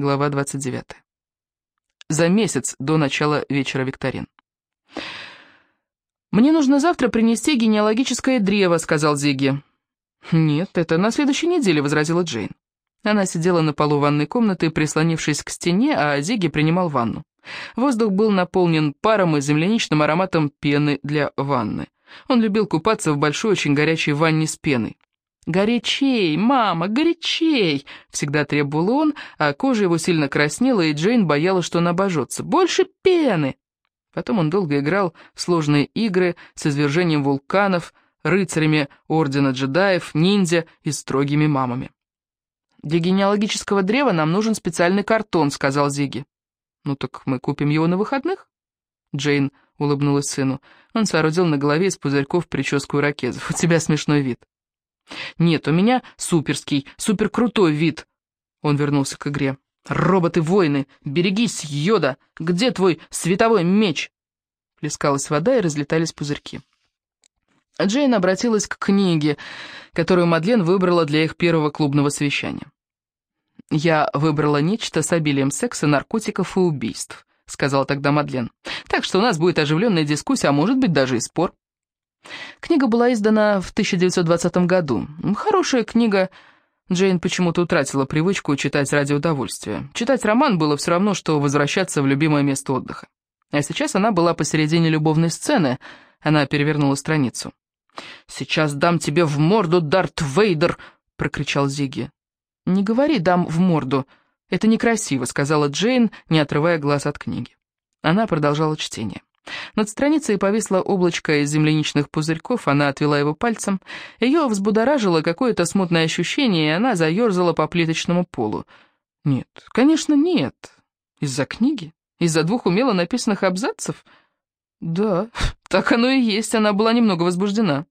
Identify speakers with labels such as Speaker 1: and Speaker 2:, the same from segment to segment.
Speaker 1: Глава 29. За месяц до начала вечера викторин. «Мне нужно завтра принести генеалогическое древо», — сказал Зигги. «Нет, это на следующей неделе», — возразила Джейн. Она сидела на полу ванной комнаты, прислонившись к стене, а Зигги принимал ванну. Воздух был наполнен паром и земляничным ароматом пены для ванны. Он любил купаться в большой, очень горячей ванне с пеной. «Горячей, мама, горячей!» — всегда требовал он, а кожа его сильно краснела, и Джейн боялась, что он обожжется. «Больше пены!» Потом он долго играл в сложные игры с извержением вулканов, рыцарями Ордена джедаев, ниндзя и строгими мамами. «Для генеалогического древа нам нужен специальный картон», — сказал Зиги. «Ну так мы купим его на выходных?» Джейн улыбнулась сыну. Он соорудил на голове из пузырьков прическу ирокезов. «У тебя смешной вид». «Нет, у меня суперский, суперкрутой вид!» Он вернулся к игре. «Роботы-воины! Берегись, Йода! Где твой световой меч?» Плескалась вода и разлетались пузырьки. Джейн обратилась к книге, которую Мадлен выбрала для их первого клубного совещания. «Я выбрала нечто с обилием секса, наркотиков и убийств», — сказала тогда Мадлен. «Так что у нас будет оживленная дискуссия, а может быть даже и спор». Книга была издана в 1920 году. Хорошая книга. Джейн почему-то утратила привычку читать ради удовольствия. Читать роман было все равно, что возвращаться в любимое место отдыха. А сейчас она была посередине любовной сцены. Она перевернула страницу. «Сейчас дам тебе в морду, Дарт Вейдер!» — прокричал Зиги. «Не говори «дам в морду». Это некрасиво», — сказала Джейн, не отрывая глаз от книги. Она продолжала чтение. Над страницей повисло облачко из земляничных пузырьков, она отвела его пальцем. Ее взбудоражило какое-то смутное ощущение, и она заерзала по плиточному полу. Нет, конечно, нет. Из-за книги? Из-за двух умело написанных абзацев? Да, так оно и есть, она была немного возбуждена.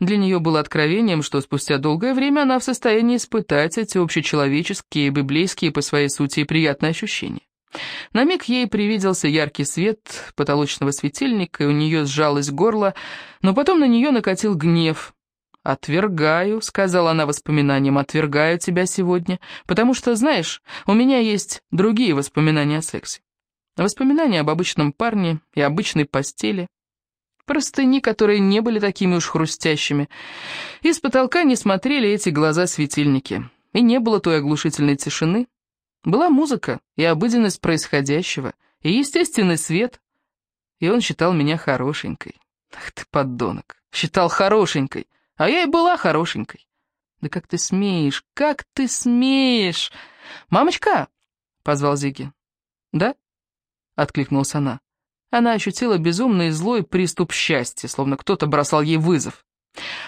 Speaker 1: Для нее было откровением, что спустя долгое время она в состоянии испытать эти общечеловеческие, библейские по своей сути приятные ощущения. На миг ей привиделся яркий свет потолочного светильника, и у нее сжалось горло, но потом на нее накатил гнев. «Отвергаю», — сказала она воспоминанием, — «отвергаю тебя сегодня, потому что, знаешь, у меня есть другие воспоминания о сексе. Воспоминания об обычном парне и обычной постели, простыни, которые не были такими уж хрустящими. Из потолка не смотрели эти глаза-светильники, и не было той оглушительной тишины, была музыка и обыденность происходящего, и естественный свет. И он считал меня хорошенькой. Ах ты, подонок, считал хорошенькой, а я и была хорошенькой. Да как ты смеешь, как ты смеешь? Мамочка, позвал Зиги. Да? Откликнулась она. Она ощутила безумный злой приступ счастья, словно кто-то бросал ей вызов.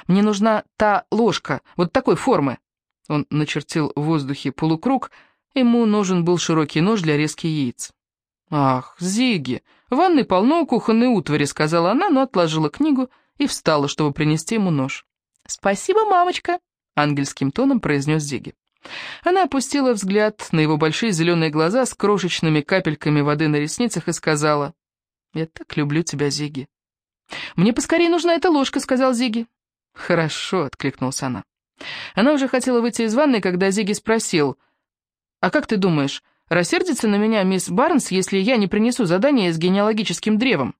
Speaker 1: «Мне нужна та ложка, вот такой формы». Он начертил в воздухе полукруг, Ему нужен был широкий нож для резки яиц. «Ах, Зиги, в ванной полно кухонной утвари», — сказала она, но отложила книгу и встала, чтобы принести ему нож. «Спасибо, мамочка», — ангельским тоном произнес Зиги. Она опустила взгляд на его большие зеленые глаза с крошечными капельками воды на ресницах и сказала, «Я так люблю тебя, Зиги». «Мне поскорее нужна эта ложка», — сказал Зиги. «Хорошо», — откликнулась она. Она уже хотела выйти из ванной, когда Зиги спросил — «А как ты думаешь, рассердится на меня мисс Барнс, если я не принесу задание с генеалогическим древом?»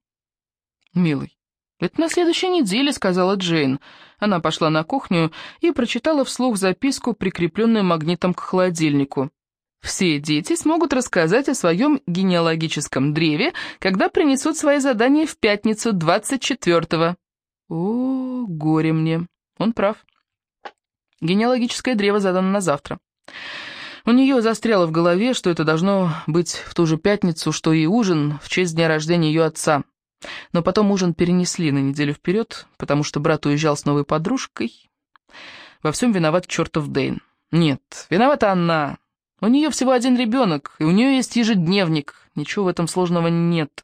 Speaker 1: «Милый, это на следующей неделе», — сказала Джейн. Она пошла на кухню и прочитала вслух записку, прикрепленную магнитом к холодильнику. «Все дети смогут рассказать о своем генеалогическом древе, когда принесут свои задания в пятницу 24-го». «О, горе мне». Он прав. Генеалогическое древо задано на завтра. У нее застряло в голове, что это должно быть в ту же пятницу, что и ужин в честь дня рождения ее отца. Но потом ужин перенесли на неделю вперед, потому что брат уезжал с новой подружкой. Во всем виноват чертов Дейн. Нет, виновата она. У нее всего один ребенок, и у нее есть ежедневник. Ничего в этом сложного нет.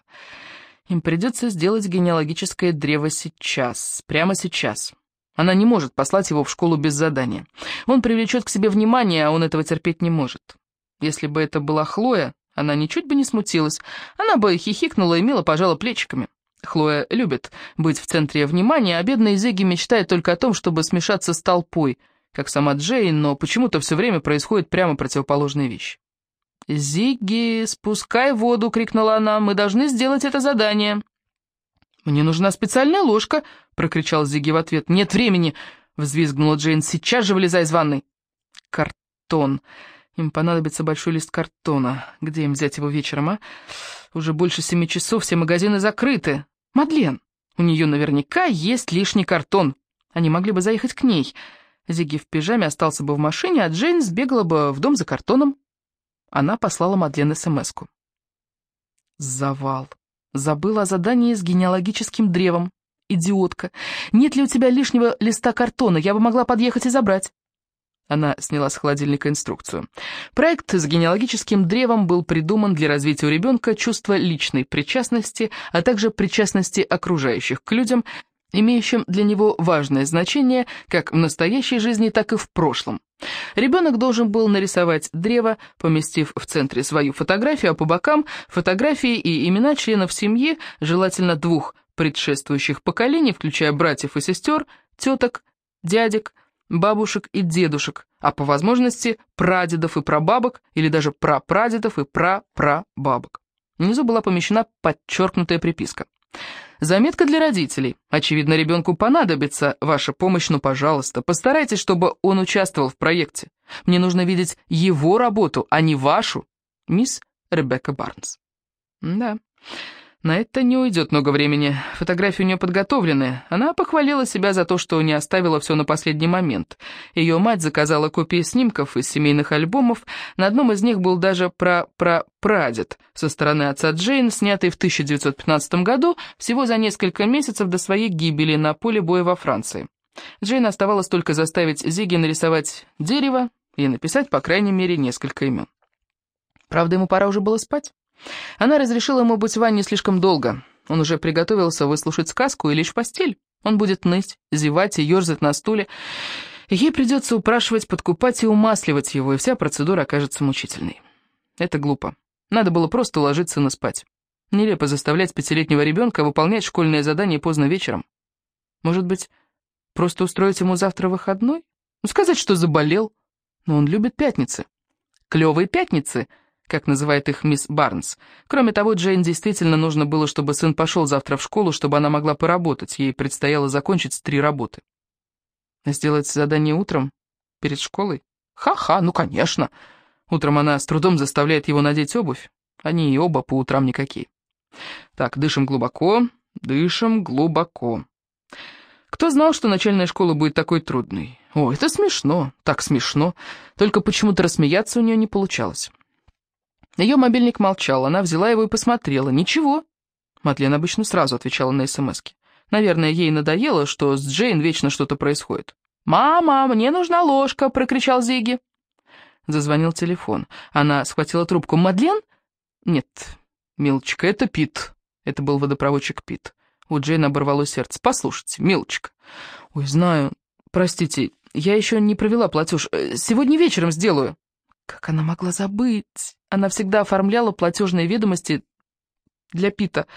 Speaker 1: Им придется сделать генеалогическое древо сейчас, прямо сейчас. Она не может послать его в школу без задания. Он привлечет к себе внимание, а он этого терпеть не может. Если бы это была Хлоя, она ничуть бы не смутилась. Она бы хихикнула и мило пожала плечиками. Хлоя любит быть в центре внимания, а бедная Зиги мечтает только о том, чтобы смешаться с толпой, как сама Джейн, но почему-то все время происходит прямо противоположная вещь. «Зигги, спускай воду!» — крикнула она. «Мы должны сделать это задание!» «Мне нужна специальная ложка!» — прокричал Зигги в ответ. «Нет времени!» — взвизгнула Джейн. «Сейчас же вылезай из ванной!» «Картон! Им понадобится большой лист картона. Где им взять его вечером, а? Уже больше семи часов, все магазины закрыты. Мадлен, у нее наверняка есть лишний картон. Они могли бы заехать к ней. Зиги в пижаме остался бы в машине, а Джейн сбегала бы в дом за картоном. Она послала Мадлен СМС-ку. Завал. Забыла о задании с генеалогическим древом. Идиотка. Нет ли у тебя лишнего листа картона? Я бы могла подъехать и забрать. Она сняла с холодильника инструкцию. Проект с генеалогическим древом был придуман для развития у ребенка чувства личной причастности, а также причастности окружающих к людям, имеющим для него важное значение как в настоящей жизни, так и в прошлом. Ребенок должен был нарисовать древо, поместив в центре свою фотографию, а по бокам фотографии и имена членов семьи, желательно двух предшествующих поколений, включая братьев и сестер, теток, дядек, бабушек и дедушек, а по возможности прадедов и прабабок, или даже прапрадедов и прапрабабок. Внизу была помещена подчеркнутая приписка. Заметка для родителей. Очевидно, ребенку понадобится ваша помощь, но, пожалуйста, постарайтесь, чтобы он участвовал в проекте. Мне нужно видеть его работу, а не вашу. Мисс Ребекка Барнс. Да, на это не уйдет много времени. Фотографии у нее подготовлены. Она похвалила себя за то, что не оставила все на последний момент. Ее мать заказала копии снимков из семейных альбомов. На одном из них был даже про-про-прадед со стороны отца Джейн, снятый в 1915 году, всего за несколько месяцев до своей гибели на поле боя во Франции. Джейн оставалось только заставить Зиги нарисовать дерево и написать, по крайней мере, несколько имен. Правда, ему пора уже было спать. Она разрешила ему быть в ванне слишком долго. Он уже приготовился выслушать сказку и лечь в постель. Он будет ныть, зевать и ерзать на стуле. ей придется упрашивать, подкупать и умасливать его, и вся процедура окажется мучительной. Это глупо. Надо было просто уложить сына спать. Нелепо заставлять пятилетнего ребенка выполнять школьное задание поздно вечером. Может быть, просто устроить ему завтра выходной? Ну, сказать, что заболел. Но он любит пятницы. Клевые пятницы — как называет их мисс Барнс. Кроме того, Джейн действительно нужно было, чтобы сын пошел завтра в школу, чтобы она могла поработать. Ей предстояло закончить три работы. Сделать задание утром? Перед школой? Ха-ха, ну конечно. Утром она с трудом заставляет его надеть обувь. Они и оба по утрам никакие. Так, дышим глубоко, дышим глубоко. Кто знал, что начальная школа будет такой трудной? О, это смешно, так смешно. Только почему-то рассмеяться у нее не получалось. Ее мобильник молчал, она взяла его и посмотрела. «Ничего». Мадлен обычно сразу отвечала на СМСки. Наверное, ей надоело, что с Джейн вечно что-то происходит. «Мама, мне нужна ложка!» — прокричал Зиги. Зазвонил телефон. Она схватила трубку. «Мадлен?» «Нет, милочка, это Пит». Это был водопроводчик Пит. У Джейн оборвало сердце. «Послушайте, милочка». «Ой, знаю. Простите, я еще не провела платеж. Э, сегодня вечером сделаю». Как она могла забыть? Она всегда оформляла платежные ведомости для Пита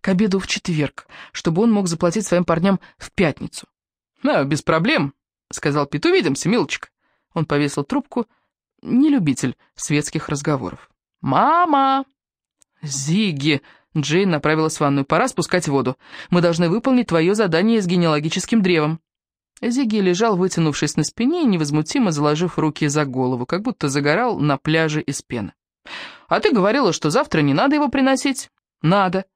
Speaker 1: к обеду в четверг, чтобы он мог заплатить своим парням в пятницу. «А, без проблем», — сказал Пит. «Увидимся, милочка». Он повесил трубку. Не любитель светских разговоров. «Мама!» «Зиги!» Джейн направилась в ванную. «Пора спускать воду. Мы должны выполнить твое задание с генеалогическим древом». Зиги лежал, вытянувшись на спине и невозмутимо заложив руки за голову, как будто загорал на пляже из пены. «А ты говорила, что завтра не надо его приносить?» «Надо».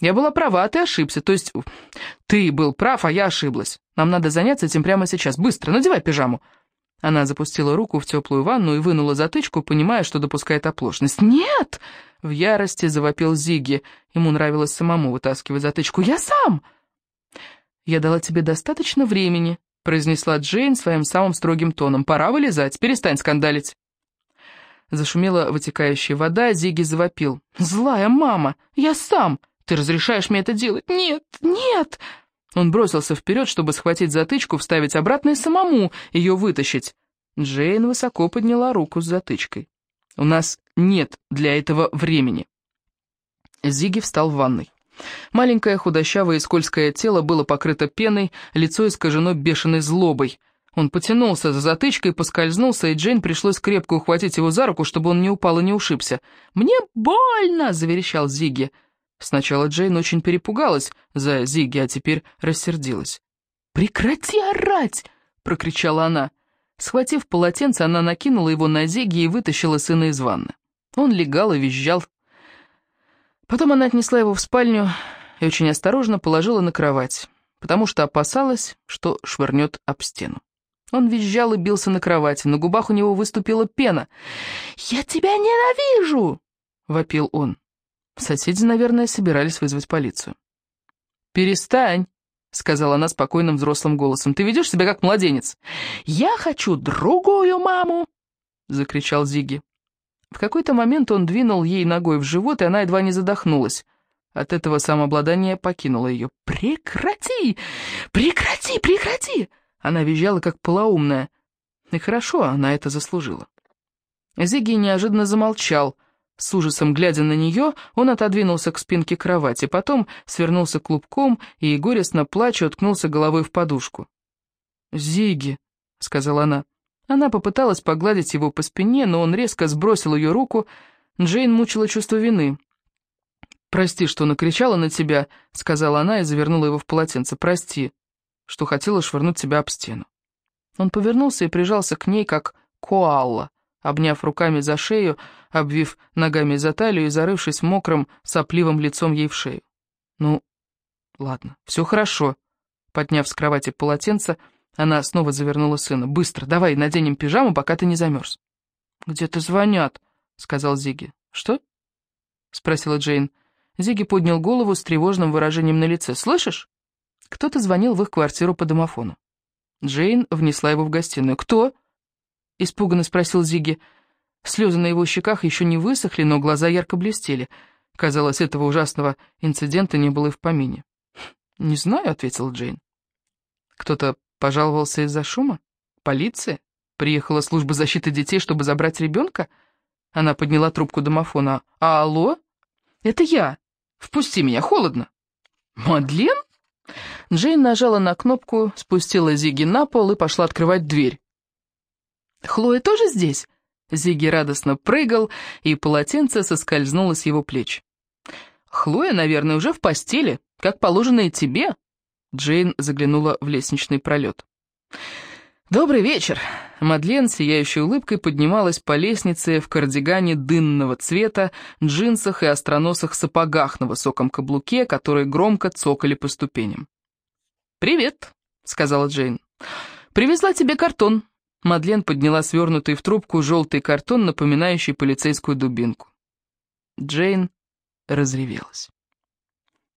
Speaker 1: «Я была права, а ты ошибся. То есть ты был прав, а я ошиблась. Нам надо заняться этим прямо сейчас. Быстро, надевай пижаму». Она запустила руку в теплую ванну и вынула затычку, понимая, что допускает оплошность. «Нет!» — в ярости завопил Зиги. Ему нравилось самому вытаскивать затычку. «Я сам!» «Я дала тебе достаточно времени», — произнесла Джейн своим самым строгим тоном. «Пора вылезать, перестань скандалить». Зашумела вытекающая вода, Зиги завопил. «Злая мама! Я сам! Ты разрешаешь мне это делать? Нет! Нет!» Он бросился вперед, чтобы схватить затычку, вставить обратно и самому ее вытащить. Джейн высоко подняла руку с затычкой. «У нас нет для этого времени». Зиги встал в ванной. Маленькое худощавое и скользкое тело было покрыто пеной, лицо искажено бешеной злобой. Он потянулся за затычкой, поскользнулся, и Джейн пришлось крепко ухватить его за руку, чтобы он не упал и не ушибся. «Мне больно!» — заверещал Зигги. Сначала Джейн очень перепугалась за Зигги, а теперь рассердилась. «Прекрати орать!» — прокричала она. Схватив полотенце, она накинула его на Зигги и вытащила сына из ванны. Он легал и визжал. Потом она отнесла его в спальню и очень осторожно положила на кровать, потому что опасалась, что швырнет об стену. Он визжал и бился на кровати, на губах у него выступила пена. «Я тебя ненавижу!» — вопил он. Соседи, наверное, собирались вызвать полицию. «Перестань!» — сказала она спокойным взрослым голосом. «Ты ведешь себя как младенец!» «Я хочу другую маму!» — закричал Зиги. В какой-то момент он двинул ей ногой в живот, и она едва не задохнулась. От этого самообладание покинуло ее. «Прекрати! Прекрати! Прекрати!» Она визжала, как полоумная. И хорошо, она это заслужила. Зигги неожиданно замолчал. С ужасом глядя на нее, он отодвинулся к спинке кровати, потом свернулся клубком и, горестно плача, уткнулся головой в подушку. «Зигги», — сказала она. Она попыталась погладить его по спине, но он резко сбросил ее руку. Джейн мучила чувство вины. «Прости, что накричала на тебя», — сказала она и завернула его в полотенце. «Прости, что хотела швырнуть тебя об стену». Он повернулся и прижался к ней, как коалла, обняв руками за шею, обвив ногами за талию и зарывшись мокрым, сопливым лицом ей в шею. «Ну, ладно, все хорошо». Подняв с кровати полотенце, она снова завернула сына. «Быстро, давай наденем пижаму, пока ты не замерз». «Где-то звонят», — сказал Зиги. «Что?» — спросила Джейн. Зиги поднял голову с тревожным выражением на лице. «Слышишь?» Кто-то звонил в их квартиру по домофону. Джейн внесла его в гостиную. «Кто?» — испуганно спросил Зиги. Слезы на его щеках еще не высохли, но глаза ярко блестели. Казалось, этого ужасного инцидента не было и в помине. «Не знаю», — ответила Джейн. «Кто-то пожаловался из-за шума? Полиция? Приехала служба защиты детей, чтобы забрать ребенка?» Она подняла трубку домофона. «А алло? Это я!» Впусти меня, холодно!» «Мадлен?» Джейн нажала на кнопку, спустила Зиги на пол и пошла открывать дверь. «Хлоя тоже здесь?» Зиги радостно прыгал, и полотенце соскользнуло с его плеч. «Хлоя, наверное, уже в постели, как положено и тебе». Джейн заглянула в лестничный пролет. «Добрый вечер!» Мадлен, сияющей улыбкой, поднималась по лестнице в кардигане дынного цвета, джинсах и остроносых сапогах на высоком каблуке, которые громко цокали по ступеням. «Привет», — сказала Джейн. «Привезла тебе картон». Мадлен подняла свернутый в трубку желтый картон, напоминающий полицейскую дубинку. Джейн разревелась.